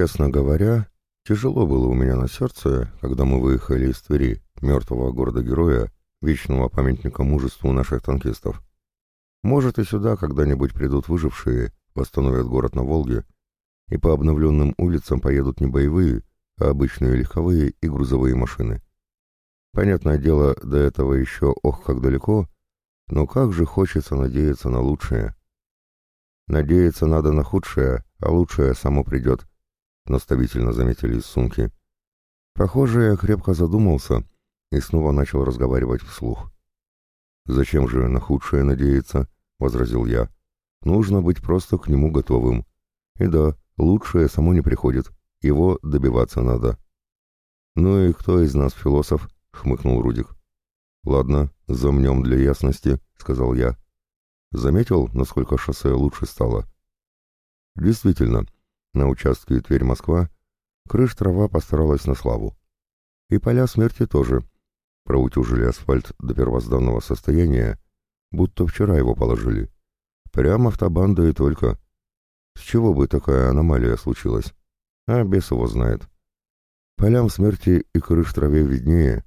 Честно говоря, тяжело было у меня на сердце, когда мы выехали из Твери, мертвого города-героя, вечного памятника мужеству наших танкистов. Может, и сюда когда-нибудь придут выжившие, восстановят город на Волге, и по обновленным улицам поедут не боевые, а обычные легковые и грузовые машины. Понятное дело, до этого еще ох как далеко, но как же хочется надеяться на лучшее. Надеяться надо на худшее, а лучшее само придет, наставительно заметили из сумки. Похоже, я крепко задумался и снова начал разговаривать вслух. «Зачем же на худшее надеяться?» — возразил я. «Нужно быть просто к нему готовым. И да, лучшее само не приходит, его добиваться надо». «Ну и кто из нас философ?» — хмыкнул Рудик. «Ладно, замнем для ясности», — сказал я. Заметил, насколько шоссе лучше стало? Действительно, на участке Тверь-Москва крыш трава постаралась на славу. И поля смерти тоже. Проутюжили асфальт до первозданного состояния, будто вчера его положили. Прямо автобанда и только. С чего бы такая аномалия случилась? А бес его знает. Полям смерти и крыш траве виднее,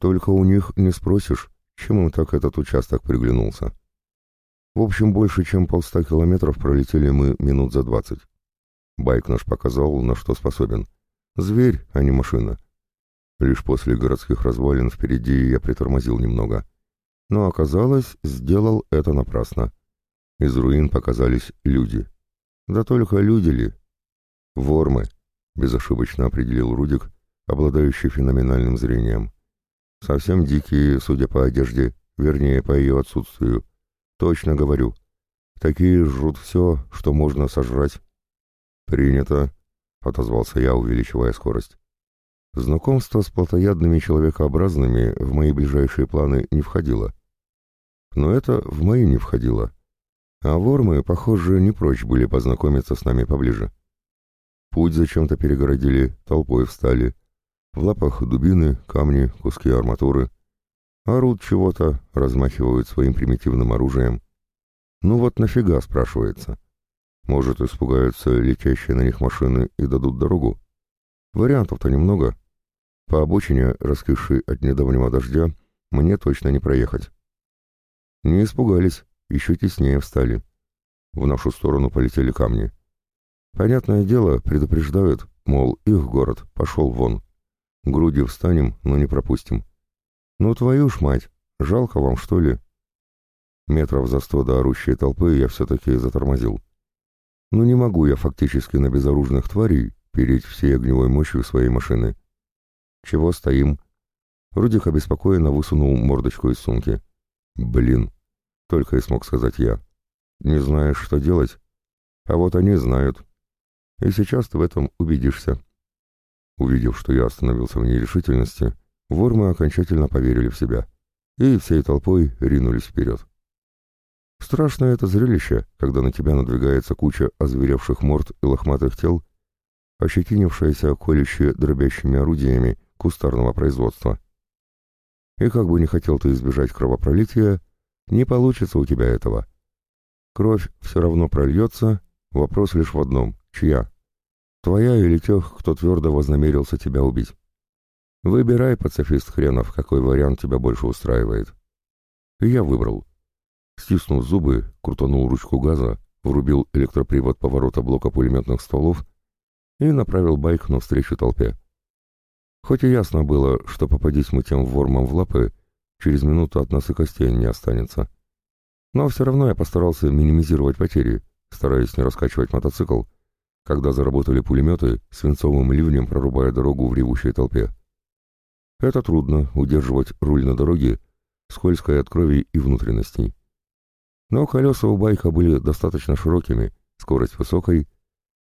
только у них не спросишь, чем им так этот участок приглянулся. В общем, больше чем полста километров пролетели мы минут за двадцать. Байк наш показал, на что способен. Зверь, а не машина. Лишь после городских развалин впереди я притормозил немного. Но оказалось, сделал это напрасно. Из руин показались люди. Да только люди ли? Вормы, безошибочно определил Рудик, обладающий феноменальным зрением. Совсем дикие, судя по одежде, вернее, по ее отсутствию. Точно говорю. Такие жрут все, что можно сожрать. Принято, отозвался я, увеличивая скорость. Знакомство с плотоядными человекообразными в мои ближайшие планы не входило. Но это в мои не входило. А вормы, похоже, не прочь были познакомиться с нами поближе. Путь зачем-то перегородили, толпой встали. В лапах дубины, камни, куски арматуры — Орут чего-то, размахивают своим примитивным оружием. Ну вот нафига, спрашивается. Может, испугаются летящие на них машины и дадут дорогу? Вариантов-то немного. По обочине, раскисшей от недавнего дождя, мне точно не проехать. Не испугались, еще теснее встали. В нашу сторону полетели камни. Понятное дело, предупреждают, мол, их город, пошел вон. Груди встанем, но не пропустим. «Ну твою ж мать! Жалко вам, что ли?» Метров за сто до орущей толпы я все-таки затормозил. Ну не могу я фактически на безоружных тварей переть всей огневой мощью своей машины. «Чего стоим?» Рудик обеспокоенно высунул мордочку из сумки. «Блин!» — только и смог сказать я. «Не знаешь, что делать? А вот они знают. И сейчас ты в этом убедишься». Увидев, что я остановился в нерешительности, Вормы окончательно поверили в себя и всей толпой ринулись вперед. Страшное это зрелище, когда на тебя надвигается куча озверевших морд и лохматых тел, ощетинившаяся колюще дробящими орудиями кустарного производства. И как бы не хотел ты избежать кровопролития, не получится у тебя этого. Кровь все равно прольется, вопрос лишь в одном — чья? Твоя или тех, кто твердо вознамерился тебя убить? Выбирай, пацифист хренов, какой вариант тебя больше устраивает. И я выбрал. Стиснув зубы, крутанул ручку газа, врубил электропривод поворота блока пулеметных стволов и направил байк навстречу толпе. Хоть и ясно было, что попадись мы тем вормом в лапы, через минуту от нас и костей не останется. Но все равно я постарался минимизировать потери, стараясь не раскачивать мотоцикл, когда заработали пулеметы, свинцовым ливнем прорубая дорогу в ревущей толпе. Это трудно, удерживать руль на дороге, скользкой от крови и внутренностей. Но колеса у байка были достаточно широкими, скорость высокой,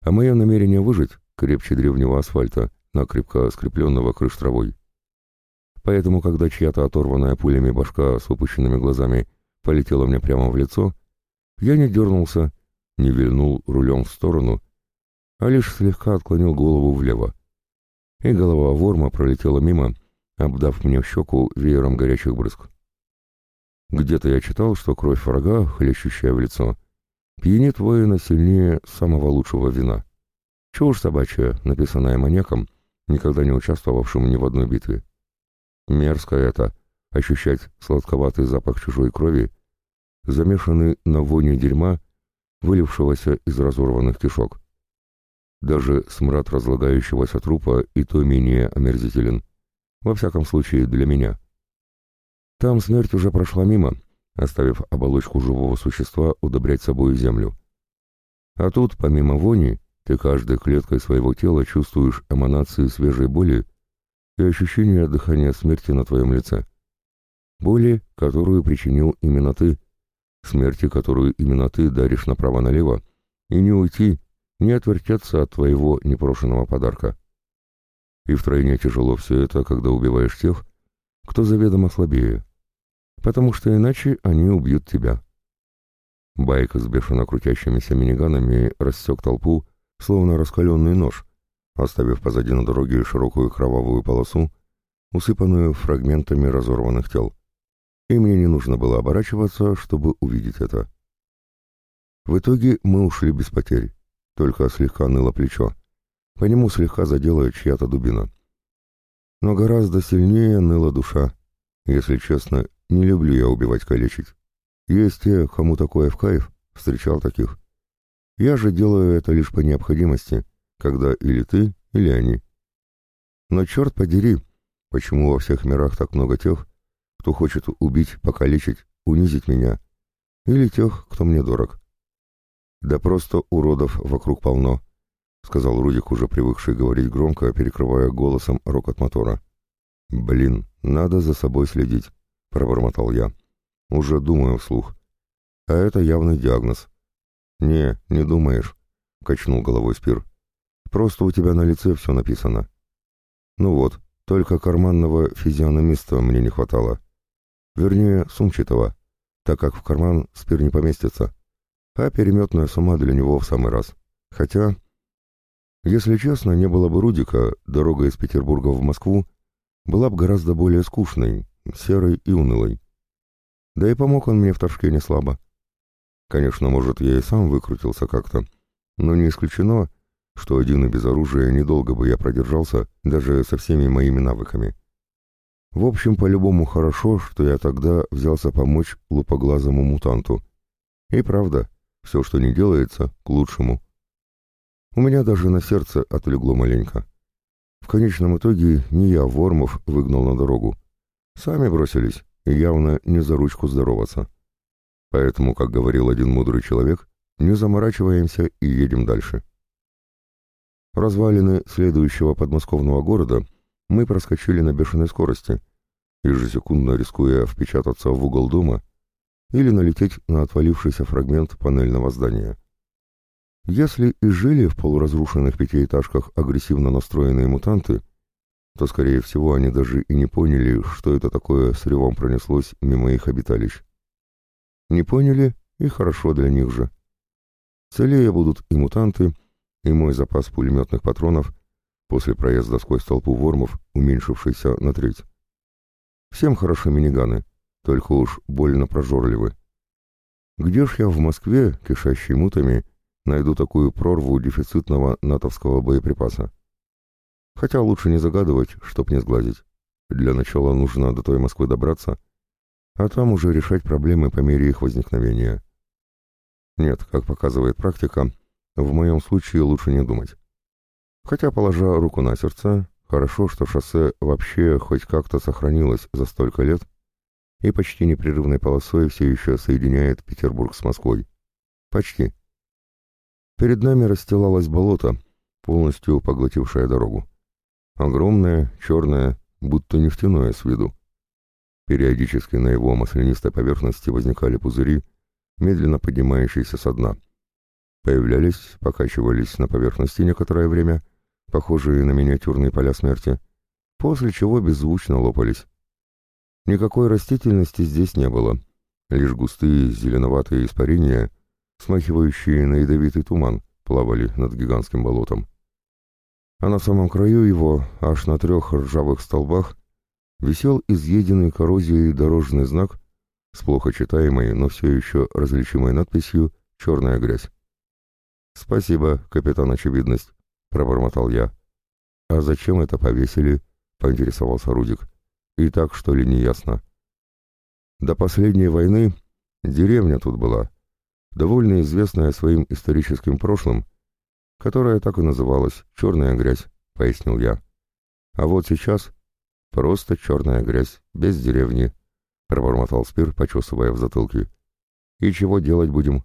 а мое намерение выжить крепче древнего асфальта, накрепко скрепленного крыш травой. Поэтому, когда чья-то оторванная пулями башка с выпущенными глазами полетела мне прямо в лицо, я не дернулся, не вильнул рулем в сторону, а лишь слегка отклонил голову влево. И голова ворма пролетела мимо, обдав мне в щеку веером горячих брызг. Где-то я читал, что кровь врага, хлещущая в лицо, пьянит воина сильнее самого лучшего вина. Чушь собачья, написанная маньяком, никогда не участвовавшим ни в одной битве. Мерзко это — ощущать сладковатый запах чужой крови, замешанный на воне дерьма, вылившегося из разорванных кишок. Даже смрад разлагающегося трупа и то менее омерзителен. Во всяком случае, для меня. Там смерть уже прошла мимо, оставив оболочку живого существа удобрять собой землю. А тут, помимо вони, ты каждой клеткой своего тела чувствуешь эманации свежей боли и ощущение дыхания смерти на твоем лице. Боли, которую причинил именно ты, смерти, которую именно ты даришь направо-налево, и не уйти, не отвертеться от твоего непрошенного подарка. И втройне тяжело все это, когда убиваешь тех, кто заведомо слабее, потому что иначе они убьют тебя. Байк с бешено крутящимися миниганами рассек толпу, словно раскаленный нож, оставив позади на дороге широкую кровавую полосу, усыпанную фрагментами разорванных тел. И мне не нужно было оборачиваться, чтобы увидеть это. В итоге мы ушли без потерь. Только слегка ныло плечо. По нему слегка задела чья-то дубина. Но гораздо сильнее ныла душа. Если честно, не люблю я убивать калечить. Есть те, кому такое в кайф, встречал таких. Я же делаю это лишь по необходимости, когда или ты, или они. Но черт подери, почему во всех мирах так много тех, кто хочет убить, покалечить, унизить меня, или тех, кто мне дорог. «Да просто уродов вокруг полно», — сказал Рудик, уже привыкший говорить громко, перекрывая голосом рокот мотора. «Блин, надо за собой следить», — пробормотал я. «Уже думаю вслух. А это явный диагноз». «Не, не думаешь», — качнул головой Спир. «Просто у тебя на лице все написано». «Ну вот, только карманного физиономиста мне не хватало. Вернее, сумчатого, так как в карман Спир не поместится» а переметная сумма для него в самый раз. Хотя, если честно, не было бы Рудика, дорога из Петербурга в Москву была бы гораздо более скучной, серой и унылой. Да и помог он мне в Ташке не слабо. Конечно, может, я и сам выкрутился как-то, но не исключено, что один и без оружия недолго бы я продержался, даже со всеми моими навыками. В общем, по-любому хорошо, что я тогда взялся помочь лупоглазому мутанту. И правда, все, что не делается, к лучшему. У меня даже на сердце отлегло маленько. В конечном итоге не я Вормов выгнал на дорогу. Сами бросились, явно не за ручку здороваться. Поэтому, как говорил один мудрый человек, не заморачиваемся и едем дальше. Развалины следующего подмосковного города мы проскочили на бешеной скорости, ежесекундно рискуя впечататься в угол дома или налететь на отвалившийся фрагмент панельного здания. Если и жили в полуразрушенных пятиэтажках агрессивно настроенные мутанты, то, скорее всего, они даже и не поняли, что это такое с ревом пронеслось мимо их обиталищ. Не поняли, и хорошо для них же. Целее будут и мутанты, и мой запас пулеметных патронов после проезда сквозь толпу вормов, уменьшившийся на треть. Всем хороши миниганы, только уж больно прожорливы. Где ж я в Москве, кишащей мутами, найду такую прорву дефицитного натовского боеприпаса? Хотя лучше не загадывать, чтоб не сглазить. Для начала нужно до той Москвы добраться, а там уже решать проблемы по мере их возникновения. Нет, как показывает практика, в моем случае лучше не думать. Хотя, положа руку на сердце, хорошо, что шоссе вообще хоть как-то сохранилось за столько лет, и почти непрерывной полосой все еще соединяет Петербург с Москвой. Почти. Перед нами расстилалось болото, полностью поглотившее дорогу. Огромное, черное, будто нефтяное с виду. Периодически на его маслянистой поверхности возникали пузыри, медленно поднимающиеся со дна. Появлялись, покачивались на поверхности некоторое время, похожие на миниатюрные поля смерти, после чего беззвучно лопались. Никакой растительности здесь не было, лишь густые зеленоватые испарения, смахивающие на ядовитый туман, плавали над гигантским болотом. А на самом краю его, аж на трех ржавых столбах, висел изъеденный коррозией дорожный знак с плохо читаемой, но все еще различимой надписью «Черная грязь». «Спасибо, капитан Очевидность», — пробормотал я. «А зачем это повесили?» — поинтересовался Рудик. «И так, что ли, не ясно?» До последней войны деревня тут была, довольно известная своим историческим прошлым, которая так и называлась «Черная грязь», — пояснил я. «А вот сейчас просто черная грязь, без деревни», — пробормотал Спир, почесывая в затылке. «И чего делать будем?»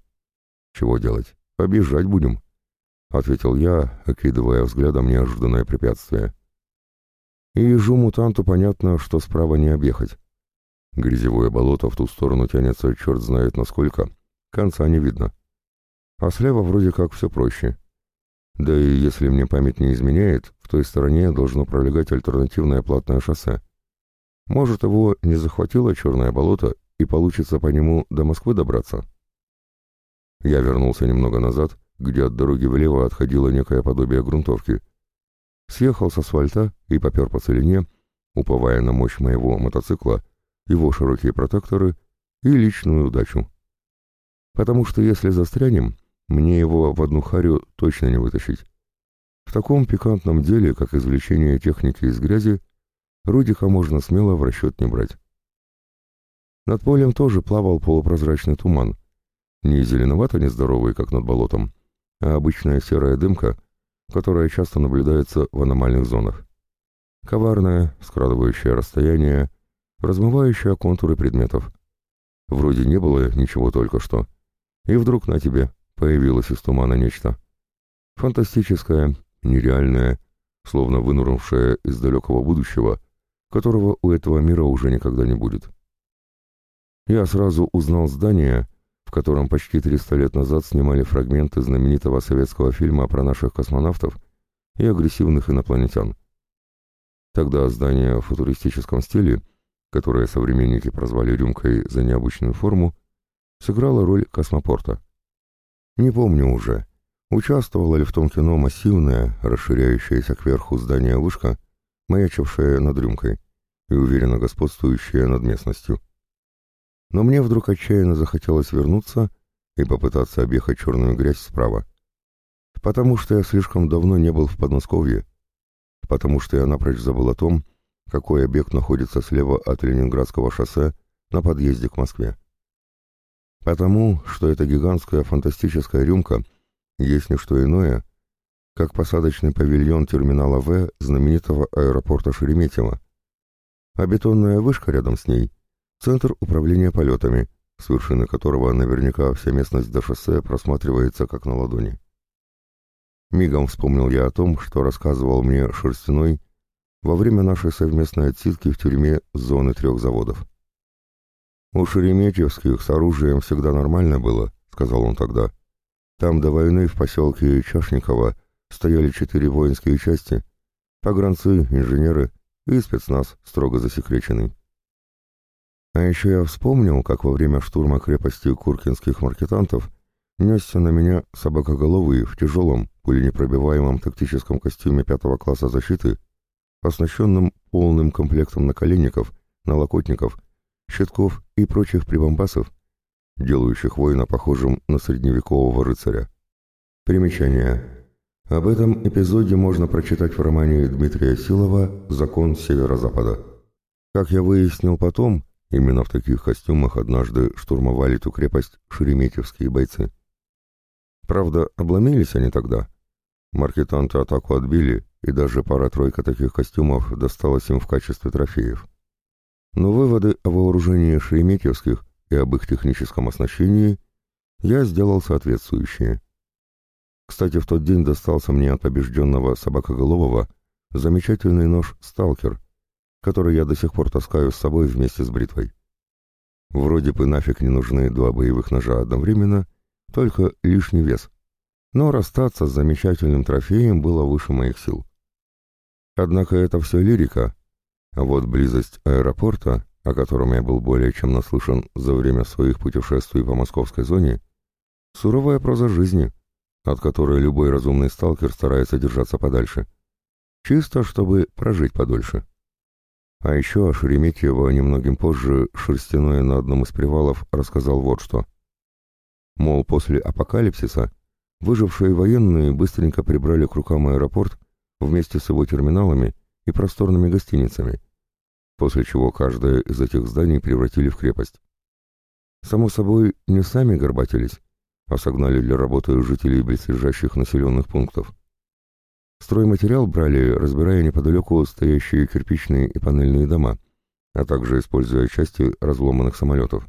«Чего делать? Объезжать будем», — ответил я, окидывая взглядом неожиданное препятствие. И ежу-мутанту понятно, что справа не объехать. Грязевое болото в ту сторону тянется черт знает насколько, конца не видно. А слева вроде как все проще. Да и если мне память не изменяет, в той стороне должно пролегать альтернативное платное шоссе. Может, его не захватило черное болото, и получится по нему до Москвы добраться? Я вернулся немного назад где от дороги влево отходило некое подобие грунтовки. Съехал с асфальта и попер по целине, уповая на мощь моего мотоцикла, его широкие протекторы и личную удачу. Потому что если застрянем, мне его в одну харю точно не вытащить. В таком пикантном деле, как извлечение техники из грязи, Рудика можно смело в расчет не брать. Над полем тоже плавал полупрозрачный туман. Не зеленовато-нездоровый, как над болотом, а обычная серая дымка, которая часто наблюдается в аномальных зонах. Коварная, скрадывающая расстояние, размывающая контуры предметов. Вроде не было ничего только что. И вдруг на тебе появилось из тумана нечто. Фантастическое, нереальное, словно вынурнувшее из далекого будущего, которого у этого мира уже никогда не будет. Я сразу узнал здание, в котором почти 300 лет назад снимали фрагменты знаменитого советского фильма про наших космонавтов и агрессивных инопланетян. Тогда здание в футуристическом стиле, которое современники прозвали рюмкой за необычную форму, сыграло роль космопорта. Не помню уже, участвовало ли в том кино массивное, расширяющееся кверху здание вышка, маячившее над рюмкой и уверенно господствующее над местностью но мне вдруг отчаянно захотелось вернуться и попытаться объехать черную грязь справа. Потому что я слишком давно не был в Подмосковье, потому что я напрочь забыл о том, какой объект находится слева от Ленинградского шоссе на подъезде к Москве. Потому что эта гигантская фантастическая рюмка есть не что иное, как посадочный павильон терминала В знаменитого аэропорта Шереметьево, а бетонная вышка рядом с ней — Центр управления полетами, с вершины которого наверняка вся местность до шоссе просматривается как на ладони. Мигом вспомнил я о том, что рассказывал мне Шерстяной во время нашей совместной отсидки в тюрьме зоны трех заводов. «У Шереметьевских с оружием всегда нормально было», — сказал он тогда. «Там до войны в поселке Чашниково стояли четыре воинские части, погранцы, инженеры и спецназ, строго засекреченный. А еще я вспомнил, как во время штурма крепости куркинских маркетантов несся на меня собакоголовый в тяжелом, пуленепробиваемом тактическом костюме пятого класса защиты, оснащенном полным комплектом наколенников, налокотников, щитков и прочих прибамбасов, делающих воина похожим на средневекового рыцаря. Примечание. Об этом эпизоде можно прочитать в романе Дмитрия Силова «Закон Северо-Запада». Как я выяснил потом, Именно в таких костюмах однажды штурмовали ту крепость шереметьевские бойцы. Правда, обломились они тогда. Маркетанты атаку отбили, и даже пара-тройка таких костюмов досталась им в качестве трофеев. Но выводы о вооружении шереметьевских и об их техническом оснащении я сделал соответствующие. Кстати, в тот день достался мне от побежденного собакоголового замечательный нож «Сталкер», который я до сих пор таскаю с собой вместе с бритвой. Вроде бы нафиг не нужны два боевых ножа одновременно, только лишний вес. Но расстаться с замечательным трофеем было выше моих сил. Однако это все лирика, а вот близость аэропорта, о котором я был более чем наслышан за время своих путешествий по московской зоне, суровая проза жизни, от которой любой разумный сталкер старается держаться подальше. Чисто, чтобы прожить подольше. А еще о Шереметьево немногим позже Шерстяной на одном из привалов рассказал вот что. Мол, после апокалипсиса Выжившие военные быстренько прибрали к рукам аэропорт вместе с его терминалами и просторными гостиницами, после чего каждое из этих зданий превратили в крепость. Само собой, не сами горбатились, а согнали для работы жителей близлежащих населенных пунктов. Стройматериал брали, разбирая неподалеку стоящие кирпичные и панельные дома, а также используя части разломанных самолетов.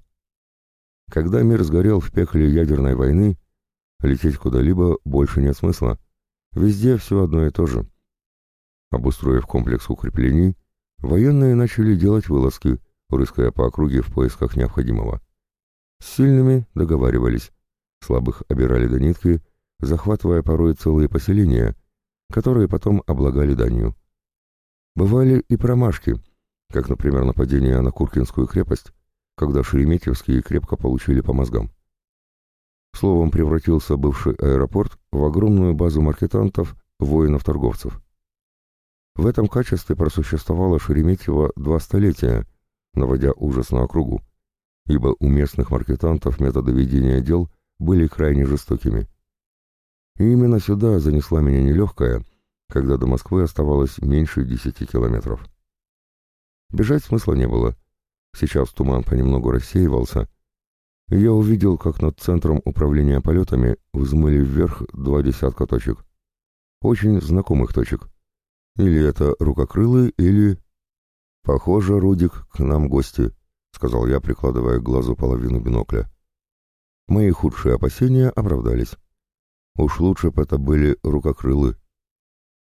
Когда мир сгорел в пекле ядерной войны, лететь куда-либо больше нет смысла. Везде все одно и то же. Обустроив комплекс укреплений, военные начали делать вылазки, рыская по округе в поисках необходимого. С сильными договаривались, слабых обирали до нитки, захватывая порой целые поселения, которые потом облагали данью. Бывали и промашки, как, например, нападение на Куркинскую крепость, когда шереметьевские крепко получили по мозгам. Словом, превратился бывший аэропорт в огромную базу маркетантов, воинов-торговцев. В этом качестве просуществовало Шереметьево два столетия, наводя ужас на округу, ибо у местных маркетантов методы ведения дел были крайне жестокими. И именно сюда занесла меня нелегкая, когда до Москвы оставалось меньше десяти километров. Бежать смысла не было. Сейчас туман понемногу рассеивался, и я увидел, как над центром управления полетами взмыли вверх два десятка точек. Очень знакомых точек. Или это рукокрылы, или... «Похоже, Рудик, к нам гости», — сказал я, прикладывая к глазу половину бинокля. Мои худшие опасения оправдались. Уж лучше бы это были рукокрылы.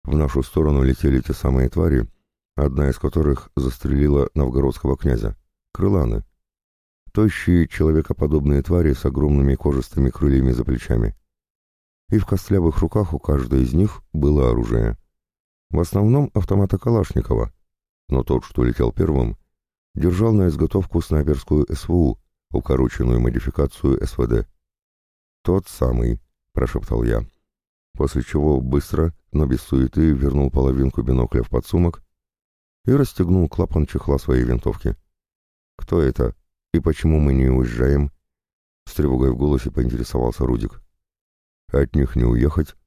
В нашу сторону летели те самые твари, одна из которых застрелила новгородского князя — крыланы. Тощие, человекоподобные твари с огромными кожистыми крыльями за плечами. И в костлявых руках у каждой из них было оружие — в основном автомата Калашникова, но тот, что летел первым, держал на изготовку снайперскую СВУ, укороченную модификацию СВД. «Тот самый», — прошептал я, после чего быстро, но без суеты, вернул половинку бинокля в подсумок и расстегнул клапан чехла своей винтовки. «Кто это? И почему мы не уезжаем?» С тревогой в голосе поинтересовался Рудик. «От них не уехать, —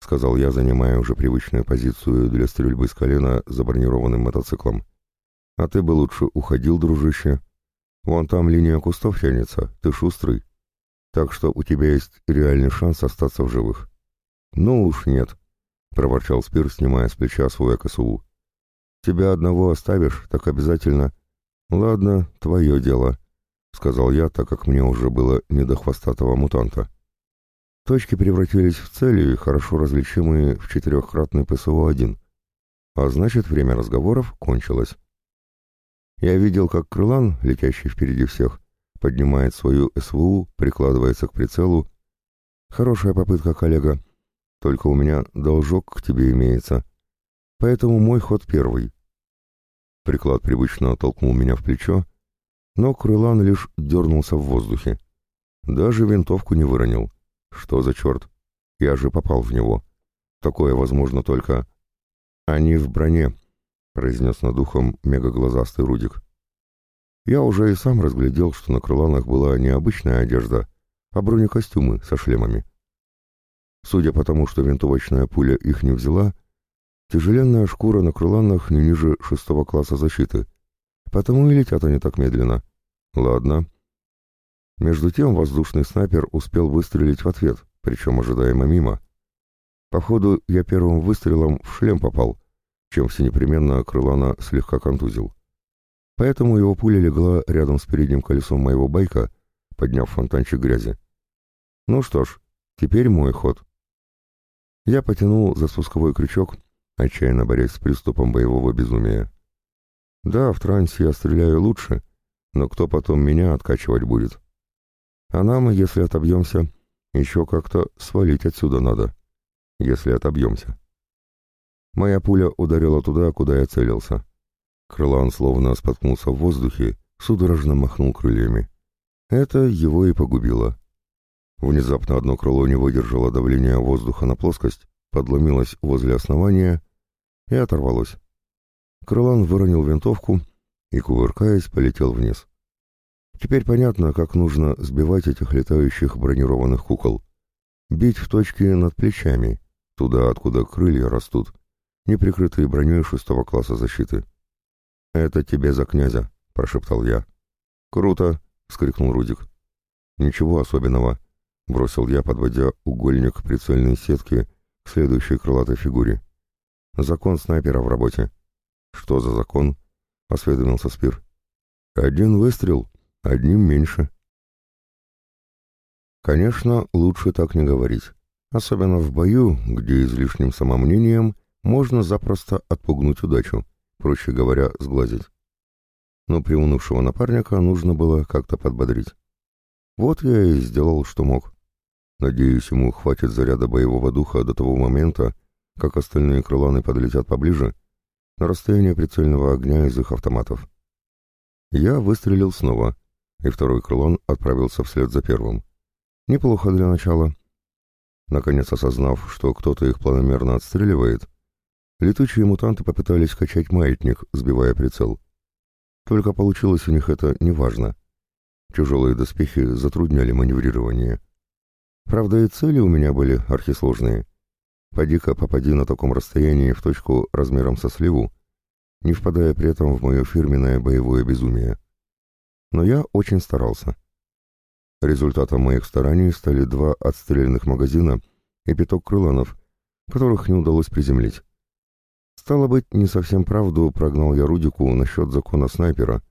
сказал я, занимая уже привычную позицию для стрельбы с колена за бронированным мотоциклом. «А ты бы лучше уходил, дружище. Вон там линия кустов тянется, ты шустрый. Так что у тебя есть реальный шанс остаться в живых». «Ну уж нет», — проворчал Спир, снимая с плеча свой КСУ. «Тебя одного оставишь, так обязательно...» «Ладно, твое дело», — сказал я, так как мне уже было не до хвостатого мутанта. Точки превратились в цели, хорошо различимые в четырехкратный ПСО-1. А значит, время разговоров кончилось. Я видел, как Крылан, летящий впереди всех, поднимает свою СВУ, прикладывается к прицелу. Хорошая попытка, коллега. Только у меня должок к тебе имеется. Поэтому мой ход первый. Приклад привычно толкнул меня в плечо, но Крылан лишь дернулся в воздухе. Даже винтовку не выронил. Что за черт? Я же попал в него. Такое возможно только... Они в броне, произнес над ухом мегаглазастый Рудик. Я уже и сам разглядел, что на крыланах была не обычная одежда, а бронекостюмы со шлемами. Судя по тому, что винтовочная пуля их не взяла, тяжеленная шкура на крыланах не ниже шестого класса защиты, потому и летят они так медленно. Ладно, между тем воздушный снайпер успел выстрелить в ответ, причем ожидаемо мимо. Походу, я первым выстрелом в шлем попал, чем всенепременно крылана слегка контузил. Поэтому его пуля легла рядом с передним колесом моего байка, подняв фонтанчик грязи. Ну что ж, теперь мой ход. Я потянул за спусковой крючок, отчаянно борясь с приступом боевого безумия. Да, в трансе я стреляю лучше, но кто потом меня откачивать будет? А нам, если отобьемся, еще как-то свалить отсюда надо. Если отобьемся. Моя пуля ударила туда, куда я целился. Крылан словно споткнулся в воздухе, судорожно махнул крыльями. Это его и погубило. Внезапно одно крыло не выдержало давления воздуха на плоскость, подломилось возле основания и оторвалось. Крылан выронил винтовку и, кувыркаясь, полетел вниз. Теперь понятно, как нужно сбивать этих летающих бронированных кукол. Бить в точки над плечами, туда, откуда крылья растут, не прикрытые броней шестого класса защиты. «Это тебе за князя», — прошептал я. «Круто!» — вскрикнул Рудик. «Ничего особенного», — бросил я, подводя угольник прицельной сетки к следующей крылатой фигуре. «Закон снайпера в работе». «Что за закон?» — осведомился Спир. «Один выстрел, одним меньше». Конечно, лучше так не говорить. Особенно в бою, где излишним самомнением можно запросто отпугнуть удачу, проще говоря, сглазить. Но приунывшего напарника нужно было как-то подбодрить. Вот я и сделал, что мог. Надеюсь, ему хватит заряда боевого духа до того момента, как остальные крыланы подлетят поближе, на расстояние прицельного огня из их автоматов. Я выстрелил снова, и второй крылон отправился вслед за первым. Неплохо для начала. Наконец осознав, что кто-то их планомерно отстреливает, летучие мутанты попытались качать маятник, сбивая прицел. Только получилось у них это неважно. Тяжелые доспехи затрудняли маневрирование. Правда, и цели у меня были архисложные. Поди-ка попади на таком расстоянии в точку размером со сливу, не впадая при этом в мое фирменное боевое безумие. Но я очень старался. Результатом моих стараний стали два отстрелянных магазина и пяток крыланов, которых не удалось приземлить. Стало быть, не совсем правду прогнал я Рудику насчет закона снайпера.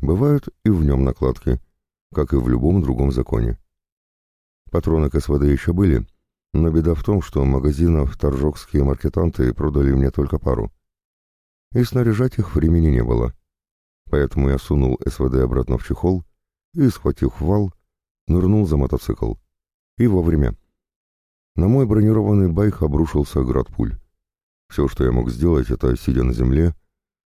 Бывают и в нем накладки, как и в любом другом законе. Патроны к СВД еще были, но беда в том, что магазинов торжокские маркетанты продали мне только пару. И снаряжать их времени не было. Поэтому я сунул СВД обратно в чехол и, схватив вал, нырнул за мотоцикл. И вовремя. На мой бронированный байк обрушился град пуль. Все, что я мог сделать, это, сидя на земле,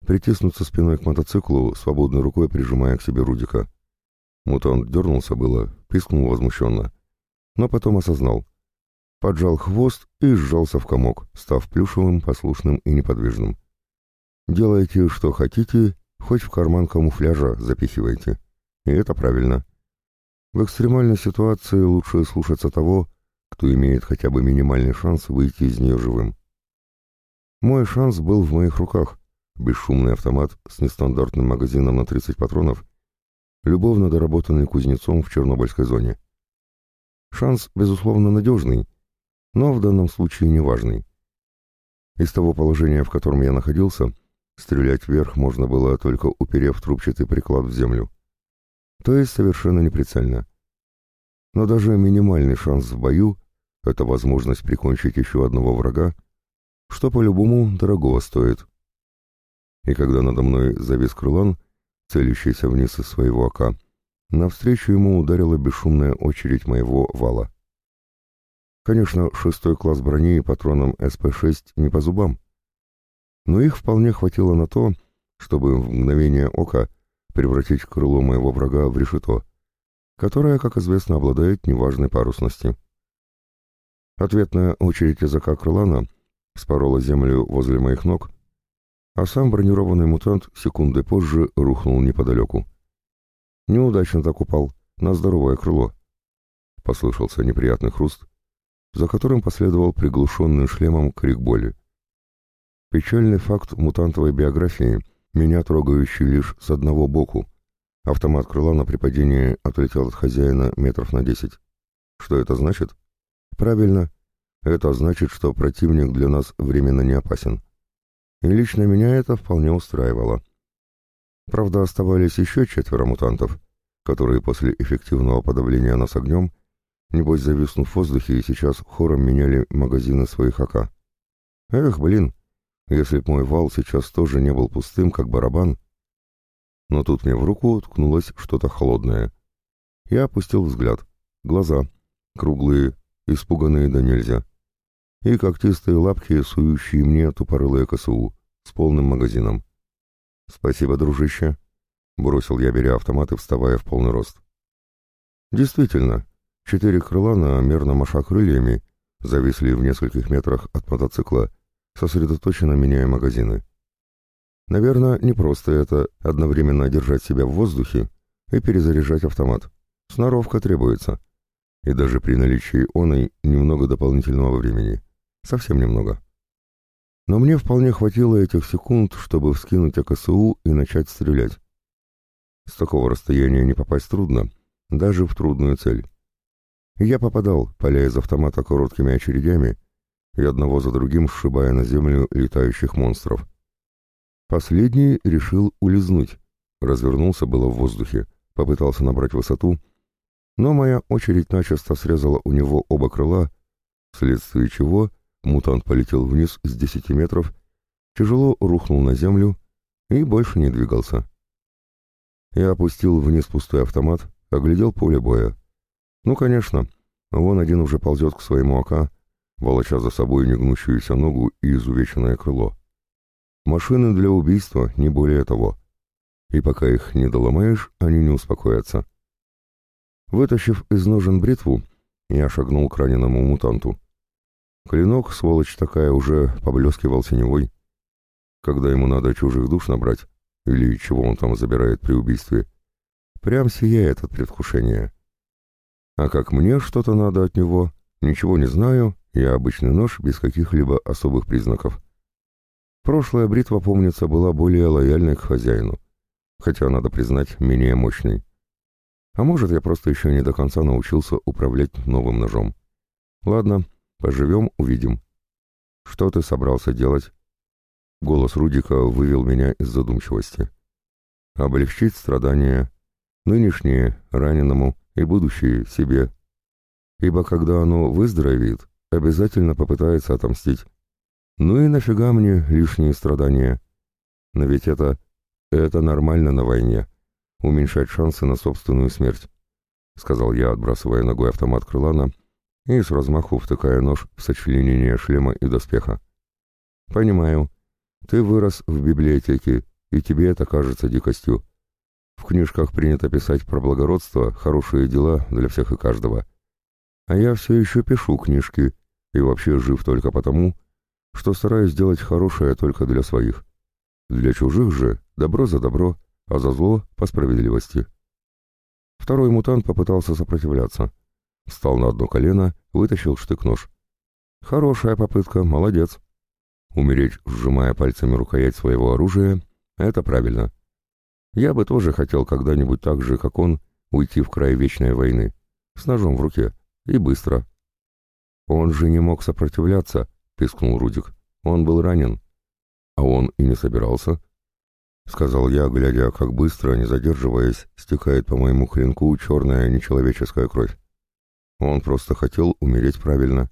притиснуться спиной к мотоциклу, свободной рукой прижимая к себе Рудика. Мутант дернулся было, пискнул возмущенно. Но потом осознал. Поджал хвост и сжался в комок, став плюшевым, послушным и неподвижным. «Делайте, что хотите, хоть в карман камуфляжа запихивайте. И это правильно. В экстремальной ситуации лучше слушаться того, кто имеет хотя бы минимальный шанс выйти из нее живым. Мой шанс был в моих руках. Бесшумный автомат с нестандартным магазином на 30 патронов, любовно доработанный кузнецом в Чернобыльской зоне. Шанс, безусловно, надежный, но в данном случае неважный. Из того положения, в котором я находился, стрелять вверх можно было только уперев трубчатый приклад в землю то есть совершенно неприцельно. Но даже минимальный шанс в бою — это возможность прикончить еще одного врага, что по-любому дорогого стоит. И когда надо мной завис крылан, целящийся вниз из своего ока, навстречу ему ударила бесшумная очередь моего вала. Конечно, шестой класс брони и патроном СП-6 не по зубам, но их вполне хватило на то, чтобы в мгновение ока превратить крыло моего врага в решето, которое, как известно, обладает неважной парусностью. Ответная очередь языка крылана спорола землю возле моих ног, а сам бронированный мутант секунды позже рухнул неподалеку. Неудачно так упал, на здоровое крыло. Послышался неприятный хруст, за которым последовал приглушенный шлемом крик боли. Печальный факт мутантовой биографии — меня трогающий лишь с одного боку. Автомат крыла при падении отлетел от хозяина метров на десять. Что это значит? Правильно, это значит, что противник для нас временно не опасен. И лично меня это вполне устраивало. Правда, оставались еще четверо мутантов, которые после эффективного подавления нас огнем, небось зависнув в воздухе и сейчас хором меняли магазины своих АК. Эх, блин, если б мой вал сейчас тоже не был пустым, как барабан. Но тут мне в руку ткнулось что-то холодное. Я опустил взгляд. Глаза. Круглые, испуганные да нельзя. И когтистые лапки, сующие мне тупорылые КСУ, с полным магазином. «Спасибо, дружище», — бросил я, беря автомат и вставая в полный рост. Действительно, четыре крыла на мерно маша крыльями зависли в нескольких метрах от мотоцикла сосредоточенно меняя магазины. Наверное, не просто это одновременно держать себя в воздухе и перезаряжать автомат. Сноровка требуется. и даже при наличии оной немного дополнительного времени. Совсем немного. Но мне вполне хватило этих секунд, чтобы вскинуть АКСУ и начать стрелять. С такого расстояния не попасть трудно, даже в трудную цель. Я попадал, поля из автомата короткими очередями, и одного за другим сшибая на землю летающих монстров. Последний решил улизнуть, развернулся было в воздухе, попытался набрать высоту, но моя очередь начисто срезала у него оба крыла, вследствие чего мутант полетел вниз с десяти метров, тяжело рухнул на землю и больше не двигался. Я опустил вниз пустой автомат, оглядел поле боя. Ну, конечно, вон один уже ползет к своему АК, волоча за собой негнущуюся ногу и изувеченное крыло. Машины для убийства, не более того. И пока их не доломаешь, они не успокоятся. Вытащив из ножен бритву, я шагнул к раненому мутанту. Клинок, сволочь такая, уже поблескивал синевой. Когда ему надо чужих душ набрать, или чего он там забирает при убийстве, прям сияет от предвкушения. А как мне что-то надо от него, ничего не знаю, я обычный нож без каких-либо особых признаков. Прошлая бритва, помнится, была более лояльной к хозяину, хотя, надо признать, менее мощной. А может, я просто еще не до конца научился управлять новым ножом. Ладно, поживем, увидим. Что ты собрался делать? Голос Рудика вывел меня из задумчивости. Облегчить страдания, нынешние раненому и будущие себе. Ибо когда оно выздоровеет, обязательно попытается отомстить. Ну и нафига мне лишние страдания? Но ведь это... это нормально на войне уменьшать шансы на собственную смерть», — сказал я, отбрасывая ногой автомат Крылана и с размаху втыкая нож в сочленение шлема и доспеха. «Понимаю. Ты вырос в библиотеке, и тебе это кажется дикостью. В книжках принято писать про благородство, хорошие дела для всех и каждого. А я все еще пишу книжки и вообще жив только потому, что стараюсь сделать хорошее только для своих. Для чужих же добро за добро — а за зло — по справедливости. Второй мутант попытался сопротивляться. Встал на одно колено, вытащил штык-нож. Хорошая попытка, молодец. Умереть, сжимая пальцами рукоять своего оружия, это правильно. Я бы тоже хотел когда-нибудь так же, как он, уйти в край вечной войны, с ножом в руке, и быстро. Он же не мог сопротивляться, пискнул Рудик. Он был ранен. А он и не собирался. — сказал я, глядя, как быстро, не задерживаясь, стекает по моему клинку черная нечеловеческая кровь. Он просто хотел умереть правильно.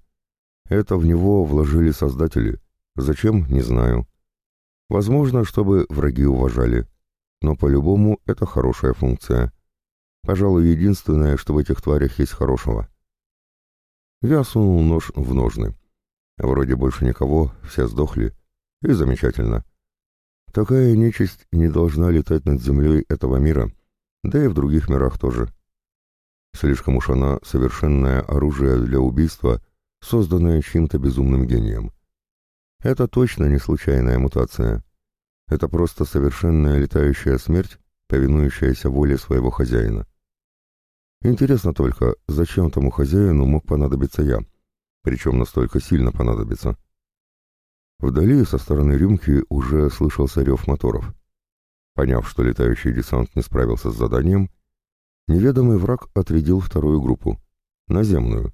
Это в него вложили создатели. Зачем, не знаю. Возможно, чтобы враги уважали. Но по-любому это хорошая функция. Пожалуй, единственное, что в этих тварях есть хорошего. Я сунул нож в ножны. Вроде больше никого, все сдохли. И замечательно. Такая нечисть не должна летать над землей этого мира, да и в других мирах тоже. Слишком уж она совершенное оружие для убийства, созданное чьим-то безумным гением. Это точно не случайная мутация. Это просто совершенная летающая смерть, повинующаяся воле своего хозяина. Интересно только, зачем тому хозяину мог понадобиться я, причем настолько сильно понадобиться. Вдали со стороны рюмки уже слышался рев моторов. Поняв, что летающий десант не справился с заданием, неведомый враг отрядил вторую группу — наземную.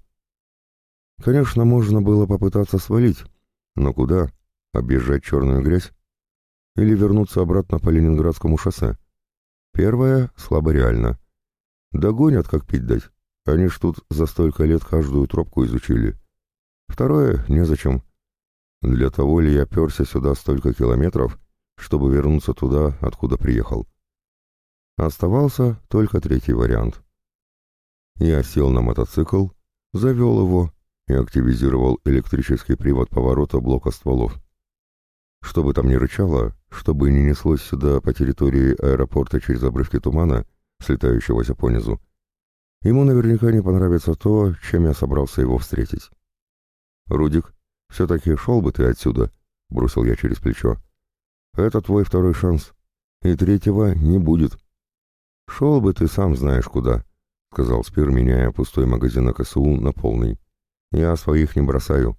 Конечно, можно было попытаться свалить, но куда? Объезжать черную грязь? Или вернуться обратно по Ленинградскому шоссе? Первое — слабо реально. Догонят, как пить дать. Они ж тут за столько лет каждую тропку изучили. Второе — незачем. Для того ли я перся сюда столько километров, чтобы вернуться туда, откуда приехал? Оставался только третий вариант. Я сел на мотоцикл, завел его и активизировал электрический привод поворота блока стволов. Чтобы там не рычало, чтобы не неслось сюда по территории аэропорта через обрывки тумана, слетающегося понизу, ему наверняка не понравится то, чем я собрался его встретить. «Рудик, «Все-таки шел бы ты отсюда», — бросил я через плечо. «Это твой второй шанс, и третьего не будет. Шел бы ты сам знаешь куда», — сказал Спир, меняя пустой магазин КСУ на полный. «Я своих не бросаю».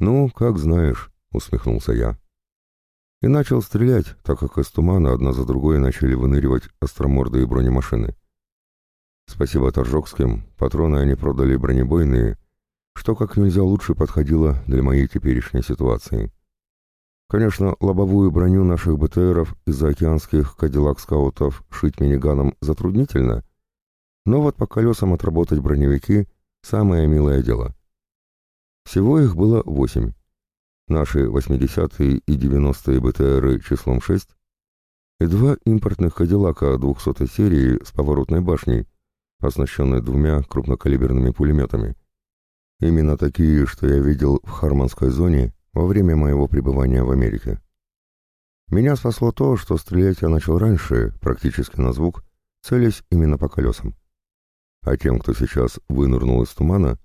«Ну, как знаешь», — усмехнулся я. И начал стрелять, так как из тумана одна за другой начали выныривать остромордые бронемашины. Спасибо Торжокским, патроны они продали бронебойные, что как нельзя лучше подходило для моей теперешней ситуации. Конечно, лобовую броню наших БТРов из-за океанских кадиллак-скаутов шить миниганом затруднительно, но вот по колесам отработать броневики — самое милое дело. Всего их было восемь. Наши 80-е и 90-е БТРы числом 6 и два импортных «Кадиллака» 200 серии с поворотной башней, оснащенной двумя крупнокалиберными пулеметами. Именно такие, что я видел в Харманской зоне во время моего пребывания в Америке. Меня спасло то, что стрелять я начал раньше, практически на звук, целясь именно по колесам а тем, кто сейчас вынырнул из тумана,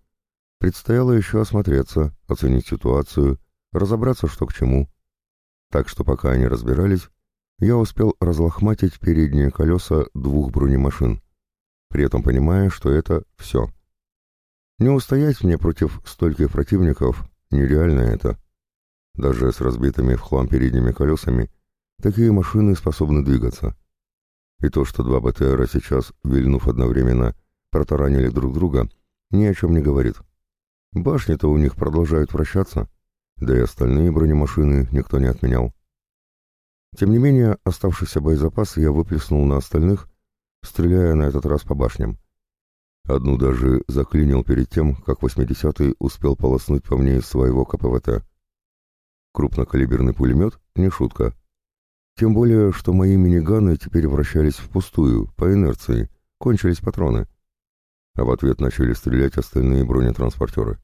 предстояло еще осмотреться, оценить ситуацию, разобраться, что к чему. Так что пока они разбирались, я успел разлохматить передние колеса двух бронемашин, при этом понимая, что это все. Не устоять мне против стольких противников нереально это. Даже с разбитыми в хлам передними колесами такие машины способны двигаться. И то, что два БТРа сейчас, вильнув одновременно, протаранили друг друга, ни о чем не говорит. Башни-то у них продолжают вращаться, да и остальные бронемашины никто не отменял. Тем не менее, оставшийся боезапас я выплеснул на остальных, стреляя на этот раз по башням. Одну даже заклинил перед тем, как 80-й успел полоснуть по мне из своего КПВТ. Крупнокалиберный пулемет — не шутка. Тем более, что мои миниганы теперь вращались впустую, по инерции, кончились патроны а в ответ начали стрелять остальные бронетранспортеры.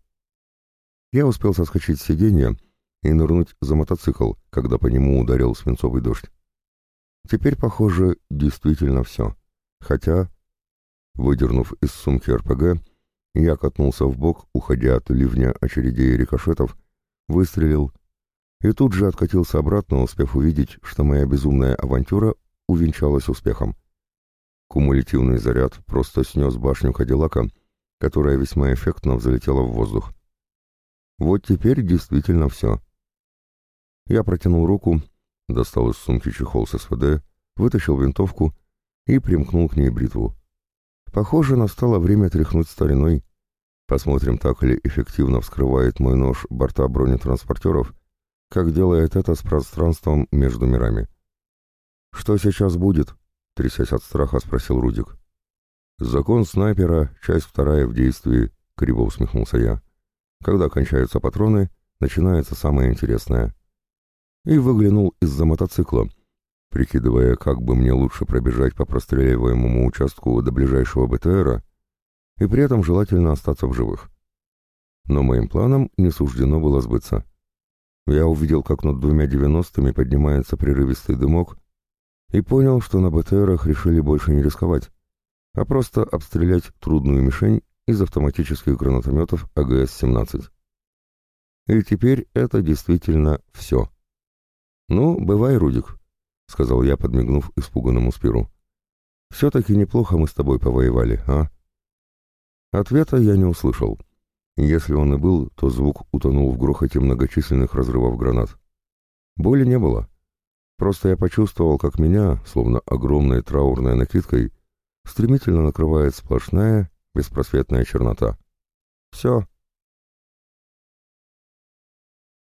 Я успел соскочить с сиденья и нырнуть за мотоцикл, когда по нему ударил свинцовый дождь. Теперь, похоже, действительно все. Хотя, выдернув из сумки РПГ, я катнулся в бок, уходя от ливня очередей рикошетов, выстрелил и тут же откатился обратно, успев увидеть, что моя безумная авантюра увенчалась успехом. Кумулятивный заряд просто снес башню Кадиллака, которая весьма эффектно взлетела в воздух. Вот теперь действительно все. Я протянул руку, достал из сумки чехол с СВД, вытащил винтовку и примкнул к ней бритву. Похоже, настало время тряхнуть стариной. Посмотрим, так ли эффективно вскрывает мой нож борта бронетранспортеров, как делает это с пространством между мирами. Что сейчас будет? трясясь от страха, спросил Рудик. «Закон снайпера, часть вторая в действии», — криво усмехнулся я. «Когда кончаются патроны, начинается самое интересное». И выглянул из-за мотоцикла, прикидывая, как бы мне лучше пробежать по простреливаемому участку до ближайшего БТРа и при этом желательно остаться в живых. Но моим планам не суждено было сбыться. Я увидел, как над двумя девяностыми поднимается прерывистый дымок, и понял, что на БТРах решили больше не рисковать, а просто обстрелять трудную мишень из автоматических гранатометов АГС-17. И теперь это действительно все. «Ну, бывай, Рудик», — сказал я, подмигнув испуганному Спиру. «Все-таки неплохо мы с тобой повоевали, а?» Ответа я не услышал. Если он и был, то звук утонул в грохоте многочисленных разрывов гранат. Боли не было. Просто я почувствовал, как меня, словно огромной траурной накидкой, стремительно накрывает сплошная, беспросветная чернота. Все,